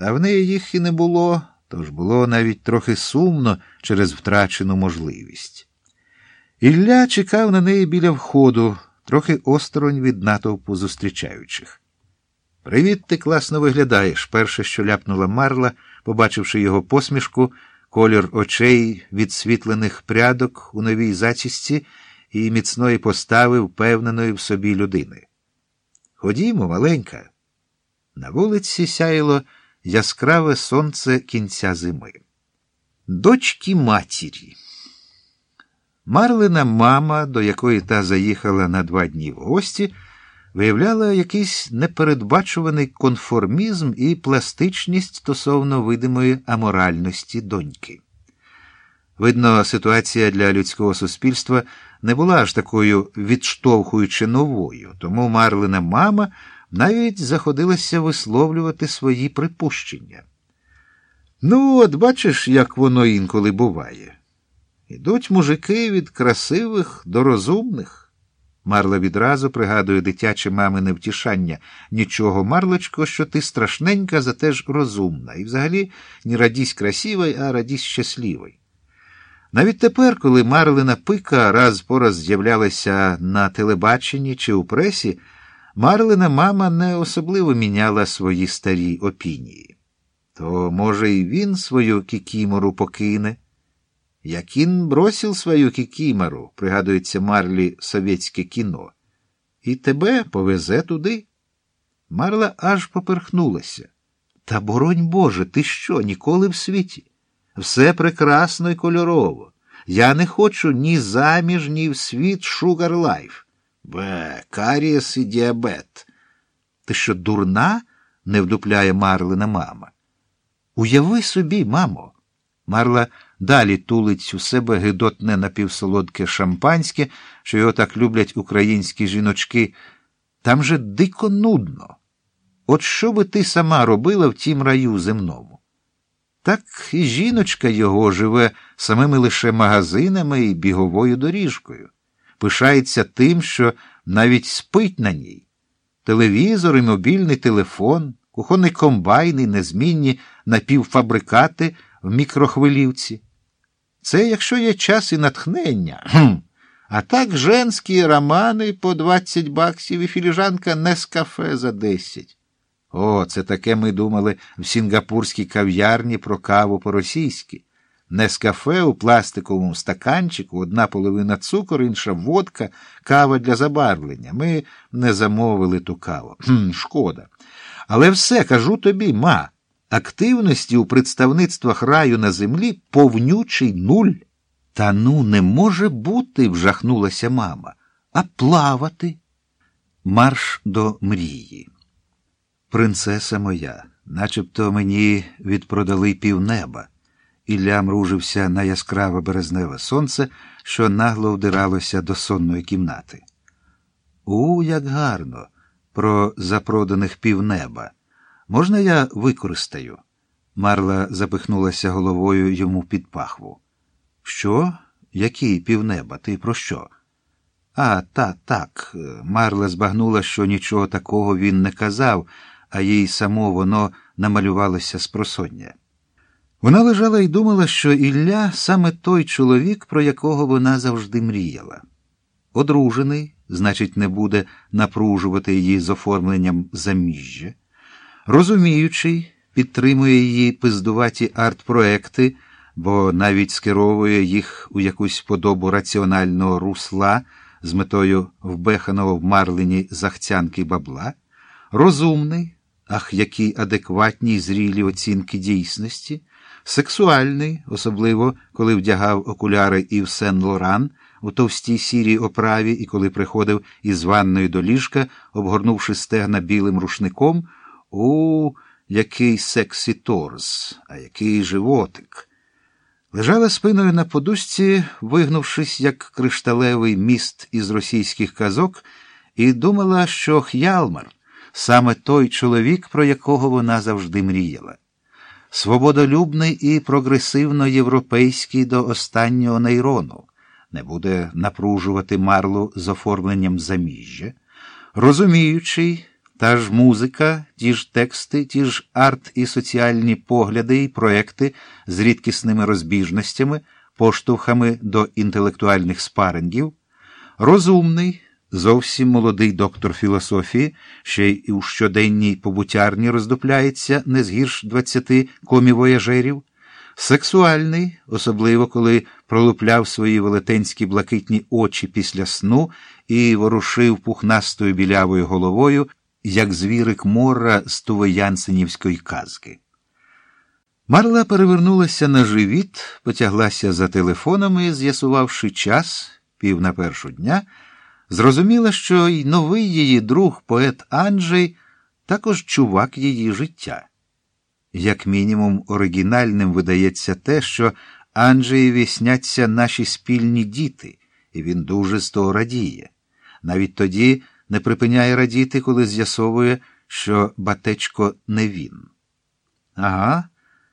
а в неї їх і не було, тож було навіть трохи сумно через втрачену можливість. Ілля чекав на неї біля входу, трохи осторонь від натовпу зустрічаючих. Привіт, ти класно виглядаєш. Перше, що ляпнула Марла, побачивши його посмішку, колір очей, відсвітлених прядок у новій зачісті і міцної постави, впевненої в собі людини. Ходімо, маленька. На вулиці сяяло яскраве сонце кінця зими. Дочки матірі. Марлина мама, до якої та заїхала на два дні в гості, виявляла якийсь непередбачуваний конформізм і пластичність стосовно видимої аморальності доньки. Видно, ситуація для людського суспільства не була аж такою відштовхуючи новою, тому Марлина мама навіть заходилася висловлювати свої припущення. Ну, от бачиш, як воно інколи буває. Ідуть мужики від красивих до розумних. Марла відразу пригадує дитяче мамине втішання. Нічого, Марлочко, що ти страшненька, зате ж розумна. І взагалі не радість красивой, а радість щасливой. Навіть тепер, коли Марлина пика раз по раз з'являлася на телебаченні чи у пресі, Марлина мама не особливо міняла свої старі опінії. То, може, і він свою кікімору покине? Як він бросив свою кікімору, пригадується Марлі совєтське кіно, і тебе повезе туди. Марла аж поперхнулася. Та, боронь Боже, ти що, ніколи в світі? Все прекрасно і кольорово. Я не хочу ні заміж, ні в sweet sugar life. Бе, карієс і діабет. Ти що, дурна? не вдупляє Марлина мама. Уяви собі, мамо. Марла далі тулить у себе гидотне напівсолодке шампанське, що його так люблять українські жіночки. Там же дико нудно. От що би ти сама робила в тім раю земному? Так і жіночка його живе самими лише магазинами і біговою доріжкою, пишається тим, що навіть спить на ній. Телевізор і мобільний телефон, кухонний комбайн і незмінні напівфабрикати в мікрохвилівці. Це якщо є час і натхнення. А так женські романи по 20 баксів і філіжанка не з кафе за 10. О, це таке ми думали в сінгапурській кав'ярні про каву по-російськи. Не з кафе у пластиковому стаканчику, одна половина цукор, інша водка, кава для забарвлення. Ми не замовили ту каву. Шкода. Але все кажу тобі, ма, активності у представництвах раю на землі повнючий нуль. Та ну не може бути, вжахнулася мама, а плавати. Марш до мрії. Принцеса моя, начебто мені відпродали півнеба. Ілля мружився на яскраве березневе сонце, що нагло вдиралося до сонної кімнати. У, як гарно, про запроданих півнеба. Можна я використаю? Марла запихнулася головою йому під пахву. Що? Які півнеба? Ти про що? А, та, так. Марла збагнула, що нічого такого він не казав, а їй само воно намалювалося з просоння. Вона лежала і думала, що Ілля саме той чоловік, про якого вона завжди мріяла. Одружений, значить, не буде напружувати її з оформленням заміжжя, розуміючий, підтримує її пиздуваті арт-проекти, бо навіть скеровує їх у якусь подобу раціонального русла з метою вбеханого в марлені захцянки бабла, розумний, ах, які адекватні зрілі оцінки дійсності сексуальний, особливо коли вдягав окуляри Ів Сен Лоран у товстій сірій оправі і коли приходив із ванної до ліжка, обгорнувши стегна білим рушником, у який сексі торс, а який животик. Лежала спиною на подушці, вигнувшись, як кришталевий міст із російських казок, і думала, що Х'ялмар саме той чоловік, про якого вона завжди мріяла. Свободолюбний і прогресивно європейський до останнього нейрону, не буде напружувати марлу з оформленням заміжжя, розуміючий, Та ж музика, ті ж тексти, ті ж арт і соціальні погляди і проекти з рідкісними розбіжностями, поштовхами до інтелектуальних спарингів, розумний, зовсім молодий доктор філософії, ще й у щоденній побутярні роздупляється не згірш двадцяти комівояжерів, сексуальний, особливо коли пролупляв свої велетенські блакитні очі після сну і ворушив пухнастою білявою головою як звірик мора з тувоянсенівської казки. Марла перевернулася на живіт, потяглася за телефоном і, з'ясувавши час, пів на першу дня, зрозуміла, що й новий її друг, поет Анджей, також чувак її життя. Як мінімум, оригінальним видається те, що Анджеєві сняться наші спільні діти, і він дуже з того радіє. Навіть тоді не припиняє радіти, коли з'ясовує, що батечко не він. Ага,